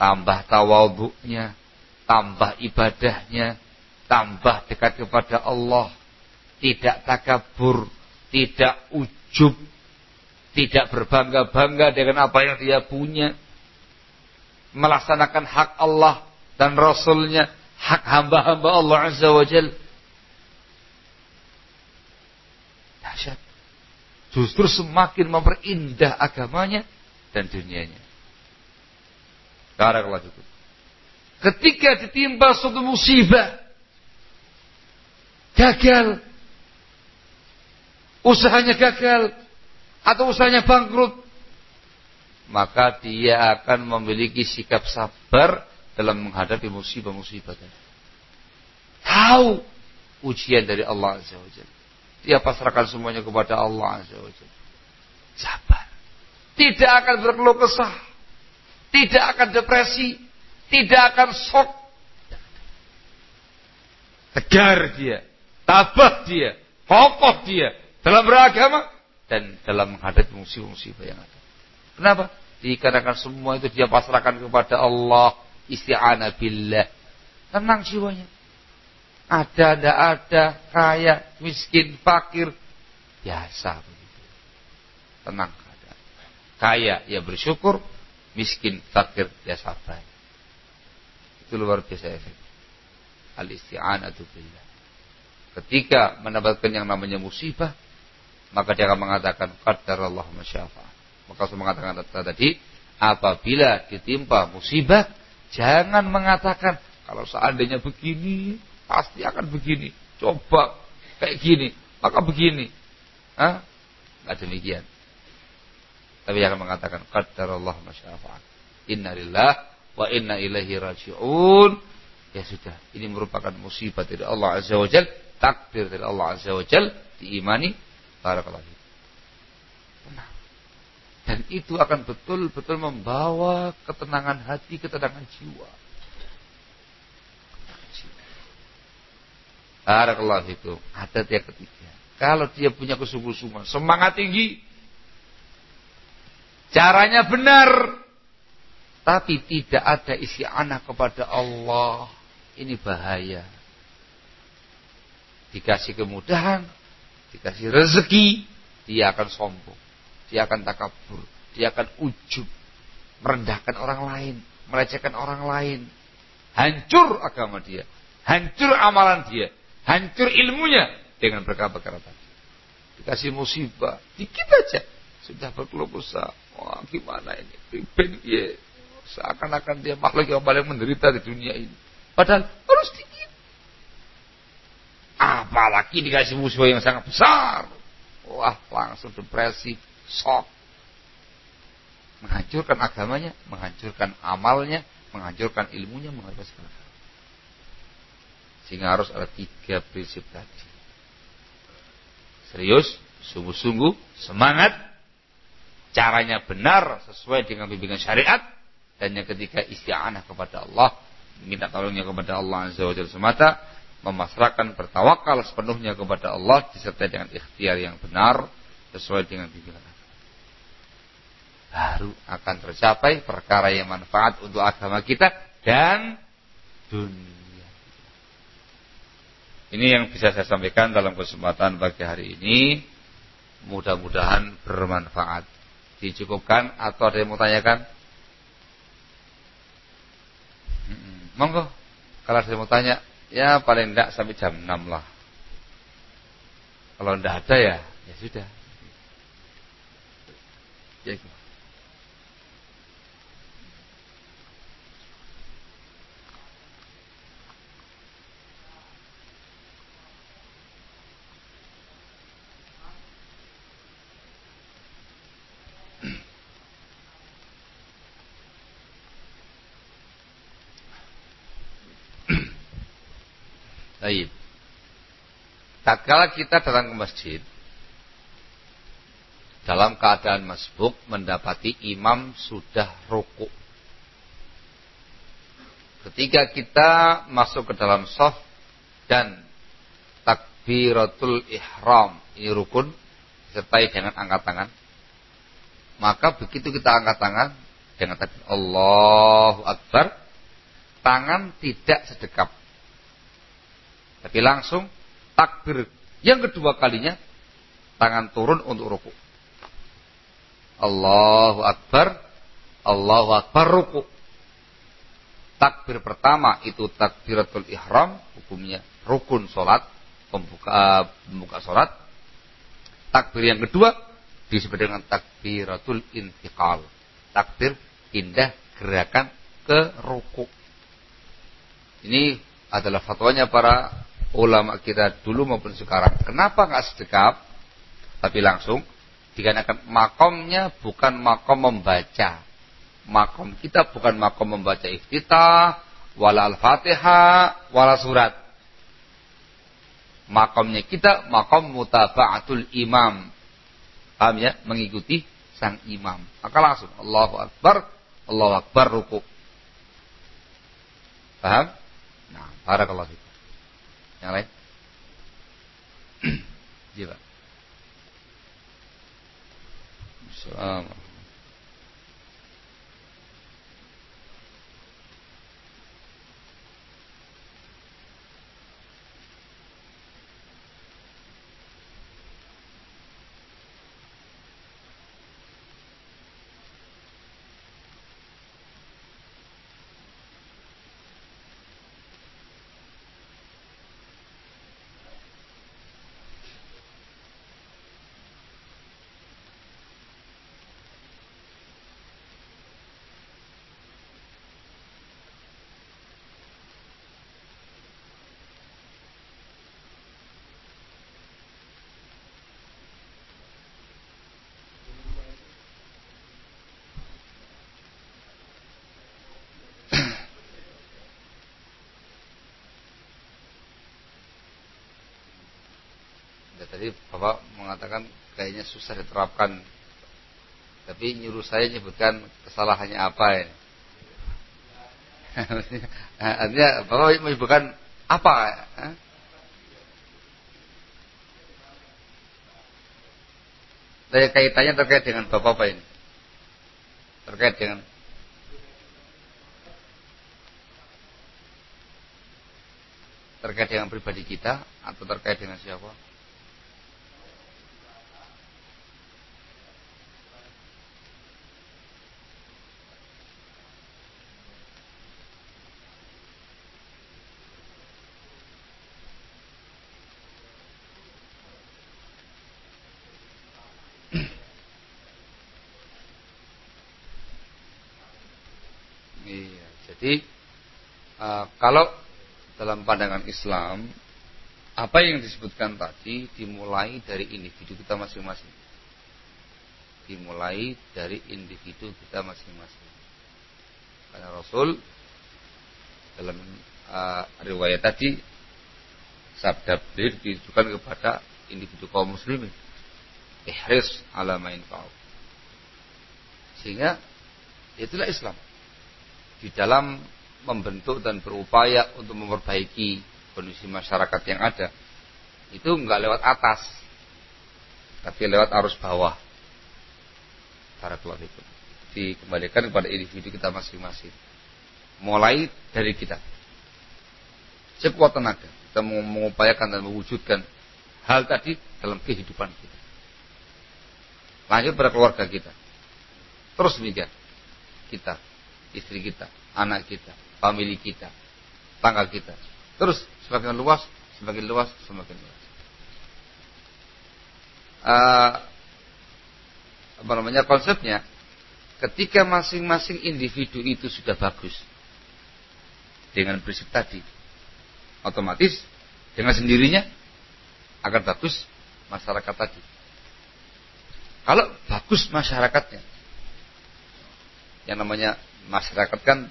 tambah tawaduknya, tambah ibadahnya, tambah dekat kepada Allah, tidak takabur, tidak ujuk ujub, tidak berbangga-bangga dengan apa yang dia punya, melaksanakan hak Allah dan Rasulnya, hak hamba-hamba Allah Azza wa Jal. Dahsyat. Justru semakin memperindah agamanya dan dunianya. Barakallahu fikum. Ketika ditimpa suatu musibah, gagal, usahanya gagal atau usahanya bangkrut, maka dia akan memiliki sikap sabar dalam menghadapi musibah-musibah. Tahu ujian dari Allah Azza wa Dia pasrahkan semuanya kepada Allah Azza wa Sabar. Tidak akan berkeluh kesah. Tidak akan depresi. Tidak akan shock. Tegar dia. Tabah dia. Kokoh dia dalam beragama dan dalam menghadapi musibah-musibah yang ada. Kenapa? Dikarenakan semua itu dia pasrahkan kepada Allah, isti'anah billah. Tenang jiwanya. Ada, tidak ada, kaya, miskin, fakir. Biasa begitu. Tenang keadaan. Kaya, ya bersyukur. Miskin, fakir, ya sabar. Itu luar biasa efek. Al-isti'anatu billah. Ketika mendapatkan yang namanya musibah, maka dia akan mengatakan Allah masyafa. Maka saya mengatakan tadi, apabila ditimpa musibah, jangan mengatakan kalau seandainya begini, pasti akan begini. Coba kayak gini, maka begini. Hah? Tidak demikian. Tapi akan mengatakan Allah masyafa. Inna lillah wa inna ilaihi raji'un. Ya sudah, ini merupakan musibah dari Allah Azza wa Jal, takdir dari Allah Azza wa Jal, diimani Barakallahu Tenang. Dan itu akan betul-betul membawa ketenangan hati, ketenangan jiwa. Barakallahu itu. Ada yang ketiga. Kalau dia punya kesungguh-sungguhan, semangat tinggi, caranya benar, tapi tidak ada isi anak kepada Allah, ini bahaya. Dikasih kemudahan, dikasih rezeki, dia akan sombong, dia akan takabur, dia akan ujub, merendahkan orang lain, melecehkan orang lain. Hancur agama dia, hancur amalan dia, hancur ilmunya dengan perkara-perkara tadi. Dikasih musibah, dikit aja sudah berkeluh kesah. Wah, gimana ini? Riben ya. Seakan-akan dia makhluk yang paling menderita di dunia ini. Padahal harus di Apalagi dikasih musuh yang sangat besar. Wah, langsung depresi, shock. Menghancurkan agamanya, menghancurkan amalnya, menghancurkan ilmunya, menghancurkan segala Sehingga harus ada tiga prinsip tadi. Serius, sungguh-sungguh, semangat, caranya benar sesuai dengan bimbingan syariat, dan yang ketiga isti'anah kepada Allah, minta tolongnya kepada Allah Azza wa Jalla semata, memasrahkan bertawakal sepenuhnya kepada Allah disertai dengan ikhtiar yang benar sesuai dengan bimbingan baru akan tercapai perkara yang manfaat untuk agama kita dan dunia. Ini yang bisa saya sampaikan dalam kesempatan pagi hari ini. Mudah-mudahan bermanfaat. Dicukupkan atau ada yang mau tanyakan? Hmm, monggo. Kalau ada yang mau tanya, ya paling tidak sampai jam 6 lah. Kalau tidak ada ya, ya sudah. Ya, gitu. Baik. Tatkala kita datang ke masjid dalam keadaan masbuk mendapati imam sudah rukuk. Ketika kita masuk ke dalam soft dan takbiratul ihram ini rukun disertai dengan angkat tangan. Maka begitu kita angkat tangan dengan takbir Allahu Akbar, tangan tidak sedekap tapi langsung takbir yang kedua kalinya tangan turun untuk ruku. Allahu Akbar, Allahu Akbar ruku. Takbir pertama itu takbiratul ihram, hukumnya rukun solat, pembuka pembuka solat. Takbir yang kedua disebut dengan takbiratul intiqal. Takbir pindah gerakan ke ruku. Ini adalah fatwanya para ulama kita dulu maupun sekarang. Kenapa nggak sedekap? Tapi langsung dikarenakan makomnya bukan makom membaca. Makom kita bukan makom membaca iftitah, wala al-fatihah, wala surat. Makomnya kita makom mutaba'atul imam. Paham ya? Mengikuti sang imam. Maka langsung Allahu Akbar, Allahu Akbar ruku. Paham? Nah, barakallahu. Yang lain? Iya, Pak. Assalamualaikum. Tadi Bapak mengatakan kayaknya susah diterapkan. Tapi nyuruh saya nyebutkan kesalahannya apa ya. Artinya Bapak menyebutkan apa? Ya? Dari kaitannya terkait dengan Bapak apa ini? Terkait dengan terkait dengan pribadi kita atau terkait dengan siapa? Jadi uh, kalau dalam pandangan Islam apa yang disebutkan tadi dimulai dari individu kita masing-masing. Dimulai dari individu kita masing-masing. Karena Rasul dalam uh, riwayat tadi sabda beliau ditujukan kepada individu kaum muslimin. Ihris ala main Sehingga itulah Islam di dalam membentuk dan berupaya untuk memperbaiki kondisi masyarakat yang ada itu enggak lewat atas tapi lewat arus bawah para itu dikembalikan kepada individu kita masing-masing. Mulai dari kita. Sekuat tenaga kita mengupayakan dan mewujudkan hal tadi dalam kehidupan kita. Lanjut pada keluarga kita. Terus demikian. Kita, istri kita, anak kita, famili kita, tangga kita. Terus semakin luas, semakin luas, semakin luas. Uh, apa namanya konsepnya? Ketika masing-masing individu itu sudah bagus dengan prinsip tadi, otomatis dengan sendirinya akan bagus masyarakat tadi. Kalau bagus masyarakatnya, yang namanya masyarakat kan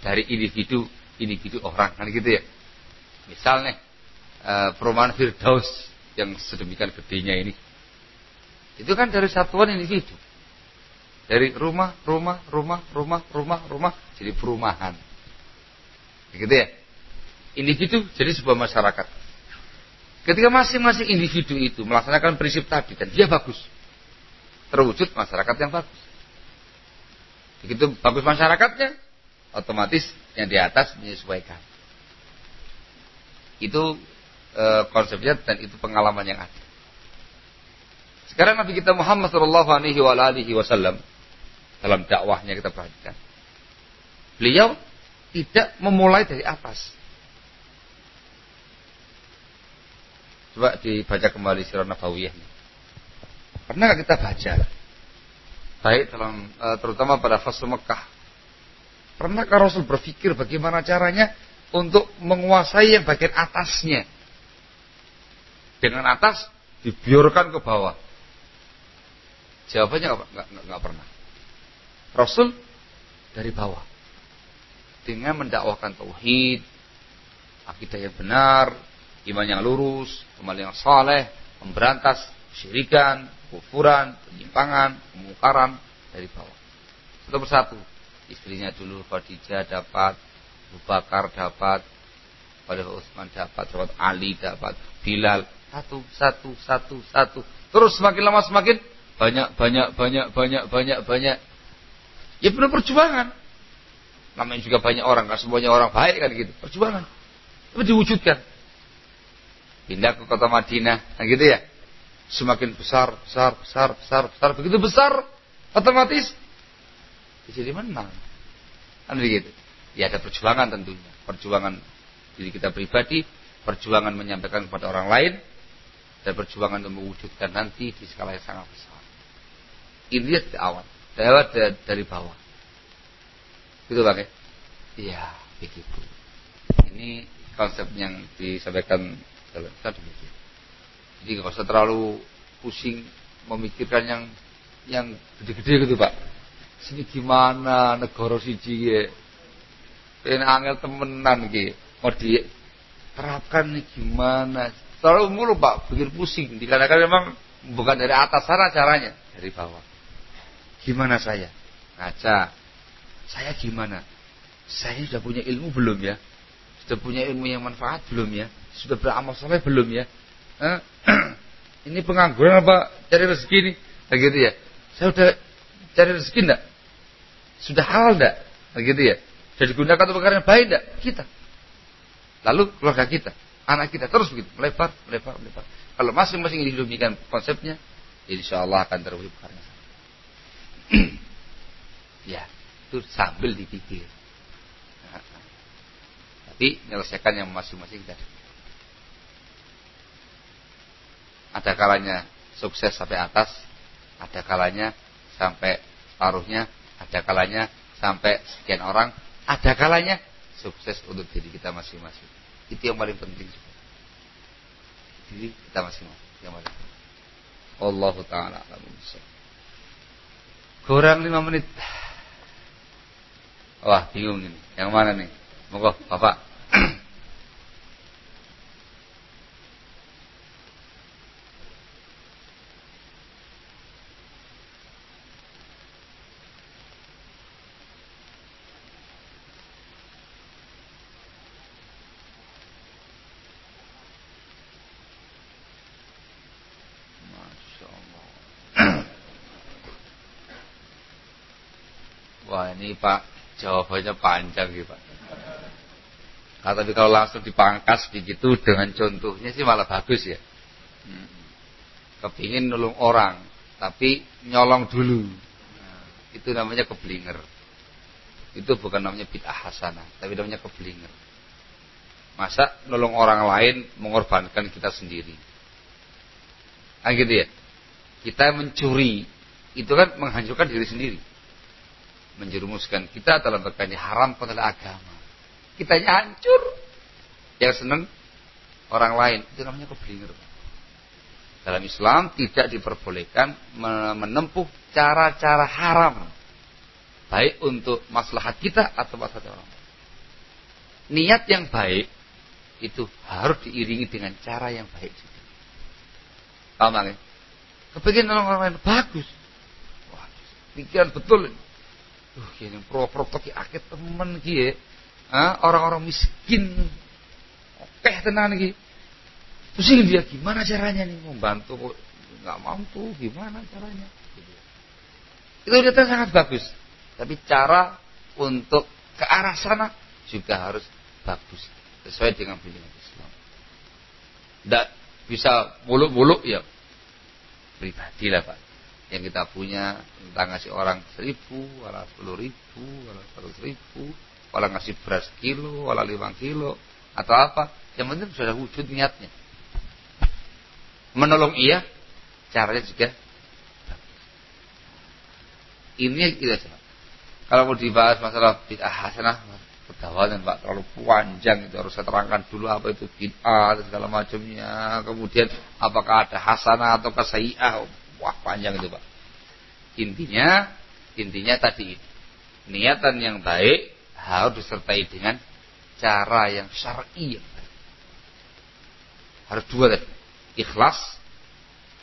dari individu individu orang kan gitu ya. Misalnya eh, perumahan Firdaus yang sedemikian gedenya ini, itu kan dari satuan individu. Dari rumah, rumah, rumah, rumah, rumah, rumah jadi perumahan. Gitu ya. Individu jadi sebuah masyarakat. Ketika masing-masing individu itu melaksanakan prinsip tadi dan dia bagus, terwujud masyarakat yang bagus. Begitu bagus masyarakatnya, otomatis yang di atas menyesuaikan. Itu e, konsepnya dan itu pengalaman yang ada. Sekarang Nabi kita Muhammad Shallallahu Alaihi Wasallam dalam dakwahnya kita perhatikan, beliau tidak memulai dari atas. Coba dibaca kembali sirah Nabawiyah. Pernah kita baca? Baik dalam e, terutama pada fase Mekah Pernahkah Rasul berpikir bagaimana caranya untuk menguasai yang bagian atasnya? Dengan atas dibiarkan ke bawah. Jawabannya nggak pernah. Rasul dari bawah dengan mendakwahkan tauhid, akidah yang benar, iman yang lurus, amal yang saleh, memberantas syirikan, kufuran, penyimpangan, kemungkaran dari bawah. Satu persatu istrinya dulu Khadijah dapat, Bakar dapat, Khalifah Utsman dapat, dapat Ali dapat, Bilal satu satu satu satu. Terus semakin lama semakin banyak banyak banyak banyak banyak banyak. Ya benar perjuangan. Namanya juga banyak orang, kan semuanya orang baik kan gitu. Perjuangan. Tapi diwujudkan. Pindah ke kota Madinah, kan gitu ya. Semakin besar, besar, besar, besar, besar. Begitu besar, otomatis jadi menang. Kan begitu. Ya ada perjuangan tentunya. Perjuangan diri kita pribadi, perjuangan menyampaikan kepada orang lain, dan perjuangan untuk mewujudkan nanti di skala yang sangat besar. Ini dari awal, dari dari bawah. Gitu bang ya? Iya, begitu. Ini konsep yang disampaikan dalam demikian. Jadi nggak usah terlalu pusing memikirkan yang yang gede-gede gitu pak sini gimana negara siji ya pengen angel temenan ki mau diterapkan nih gimana? Terlalu mulu pak. Pikir pusing. Dikarenakan memang bukan dari atas sana caranya dari bawah. Gimana saya? Ngaca. Saya gimana? Saya sudah punya ilmu belum ya? Sudah punya ilmu yang manfaat belum ya? Sudah beramal soleh belum ya? Ini pengangguran apa cari rezeki nih begitu ya. Saya sudah cari rezeki enggak sudah halal enggak? Begitu ya. Sudah digunakan untuk perkara yang baik enggak? Kita. Lalu keluarga kita, anak kita terus begitu, melebar, melebar, melebar. Kalau masing-masing dihidupkan konsepnya, insya Allah akan terwujud perkara ya, itu sambil dipikir. Nah, tapi menyelesaikan yang masing-masing tadi. Ada kalanya sukses sampai atas, ada kalanya sampai paruhnya ada kalanya sampai sekian orang, ada kalanya sukses untuk diri kita masing-masing. Itu yang paling penting. Diri kita masing-masing yang paling penting. Allah taala Kurang lima menit. Wah, bingung ini. Yang mana nih? Monggo, Bapak. Pak jawabannya panjang ya Pak. Nah, tapi kalau langsung dipangkas begitu dengan contohnya sih malah bagus ya. Hmm. Kepingin nolong orang, tapi nyolong dulu. Nah, itu namanya keblinger. Itu bukan namanya bid'ah hasanah, tapi namanya keblinger. Masa nolong orang lain mengorbankan kita sendiri. Nah gitu ya. Kita mencuri, itu kan menghancurkan diri sendiri. Menjerumuskan kita dalam berkanya haram pada agama kitanya hancur. Yang senang orang lain itu namanya keblinger. Dalam Islam tidak diperbolehkan menempuh cara-cara haram baik untuk maslahat kita atau maslahat orang Niat yang baik itu harus diiringi dengan cara yang baik juga. Paham ya? Kepingin orang lain bagus. Wah, pikiran betul. Ini pro-pro tapi akhir temen kia orang-orang miskin. Oke tenang nih pusing dia gimana caranya nih? Membantu kok nggak mampu gimana caranya? Itu data sangat bagus. Tapi cara untuk ke arah sana juga harus bagus. Sesuai dengan bimbingan Islam. Tidak bisa muluk-muluk ya. Pribadi lah pak yang kita punya tentang ngasih orang seribu, walau sepuluh ribu, walau seratus ribu, Walau ngasih beras kilo, walau lima kilo, atau apa. Yang penting sudah wujud niatnya. Menolong iya, caranya juga ini kita coba. Kalau mau dibahas masalah bid'ah hasanah, kedawan Pak terlalu panjang itu harus saya terangkan dulu apa itu bid'ah dan segala macamnya. Kemudian apakah ada hasanah atau kasai'ah? Wah panjang itu Pak. Intinya, intinya tadi niatan yang baik harus disertai dengan cara yang syar'i Harus dua tadi. Ikhlas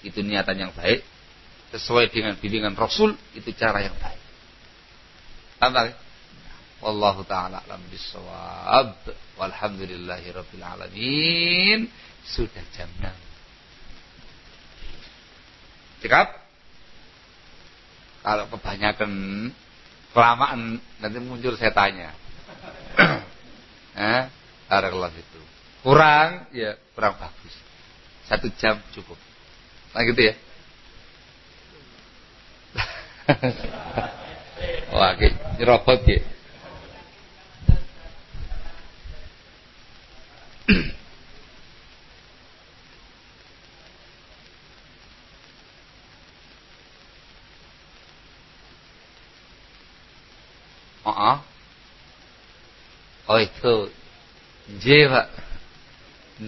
itu niatan yang baik sesuai dengan bimbingan Rasul itu cara yang baik. Tambah. Wallahu taala alam bisawab. Walhamdulillahi rabbil alamin. Sudah jam 6. Cekap? Kalau kebanyakan kelamaan nanti muncul saya tanya. eh, Barakallah itu. Kurang, ya kurang bagus. Satu jam cukup. Nah gitu ya. Wah, ini robot ya. Oh, oh itu. J pak.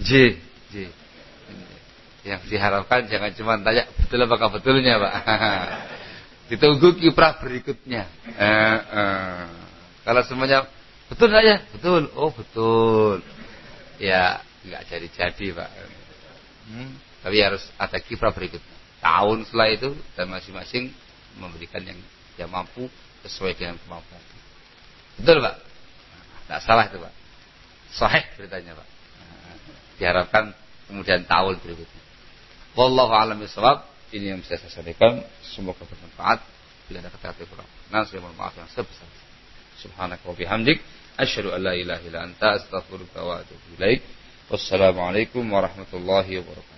J J. Yang diharapkan jangan cuma tanya betul apakah betulnya pak. Ditunggu kiprah berikutnya. Eh, eh. kalau semuanya betul saja? Betul. Oh betul. Ya nggak jadi jadi pak. Hmm, tapi harus ada kiprah berikutnya. Tahun setelah itu dan masing-masing memberikan yang dia mampu sesuai dengan kemampuan. Betul Pak? Tidak salah itu Pak. Sahih beritanya Pak. Diharapkan kemudian tahun berikutnya. Wallahu a'lam bishawab. Ini yang bisa saya sampaikan. Semoga bermanfaat. Bila ada kata-kata kurang. Nah, saya mohon maaf yang sebesar. Subhanaka wa bihamdik. Asyhadu an la ilaha illa anta astaghfiruka wa atubu ilaik. Wassalamualaikum warahmatullahi wabarakatuh.